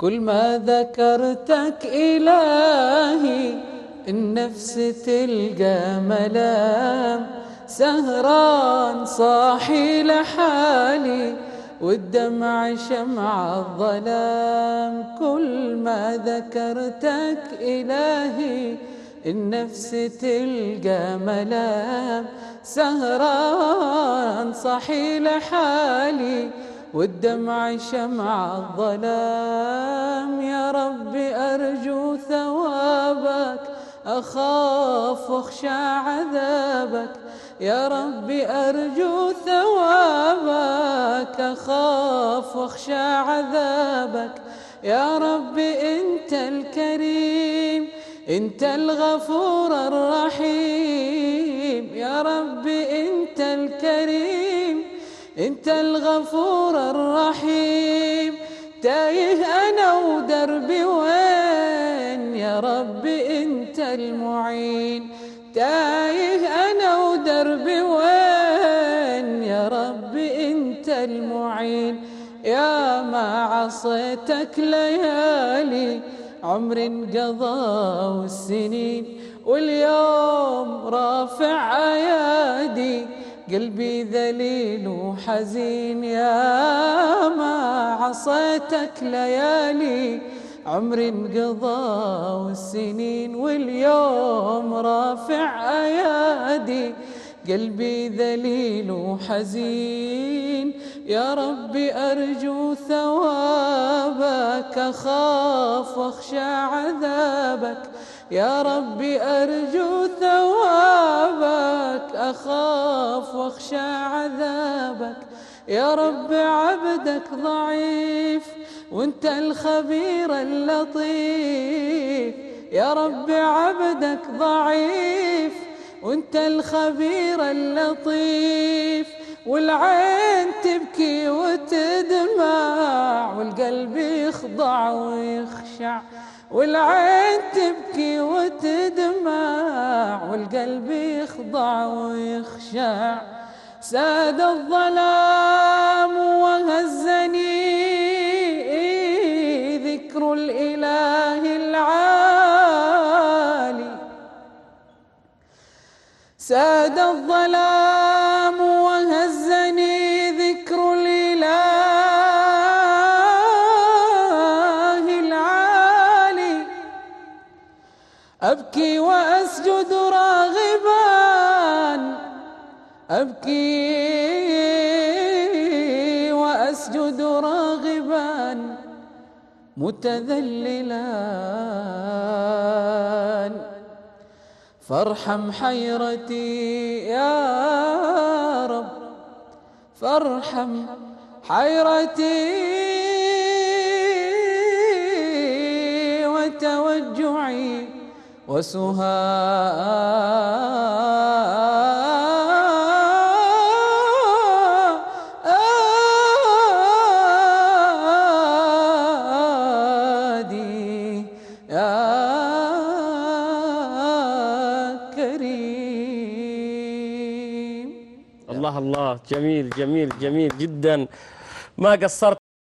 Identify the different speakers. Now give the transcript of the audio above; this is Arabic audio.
Speaker 1: كل ما ذكرتك إلهي النفس تلقى ملام. سهران صاحي لحالي والدمع شمع الظلام. كل ما ذكرتك إلهي النفس تلقى ملام. سهران صحي لحالي والدمع شمع الظلام. يا ربي أرجو ثوابك أخاف واخشى عذابك. يا ربي أرجو ثوابك أخاف واخشى عذابك. يا ربي أنت الكريم أنت الغفور الرحيم. يا ربي أنت الكريم. أنت الغفور الرحيم. تايه أنا ودربي وين يا ربي أنت المعين. تايه أنا ودربي وين يا ربي أنت المعين. يا ما عصيتك ليالي عمر انقضى والسنين. واليوم رافع ايادي قلبي ذليل وحزين يا ما عصيتك ليالي. عمر انقضى والسنين واليوم رافع أيادي. قلبي ذليل وحزين يا ربي أرجو ثوابك. أخاف واخشى عذابك. يا ربي أرجو ثوابك. أخاف واخشى عذابك. يا رب عبدك ضعيف وانت الخبير اللطيف. يا رب عبدك ضعيف وانت الخبير اللطيف. والعين تبكي وتدمع والقلب يخضع ويخشع. والعين تبكي وتدمع والقلب يخضع ويخشع. ساد الظلام وهزني ذكر الإله العالي. ساد الظلام أبكي وأسجد راغبا. أبكي وأسجد راغبا. متذللا. فارحم حيرتي يا رب. فارحم حيرتي وتوجعي. وسهادي يا كريم.
Speaker 2: الله الله جميل جميل جميل جدا. ما قصرت؟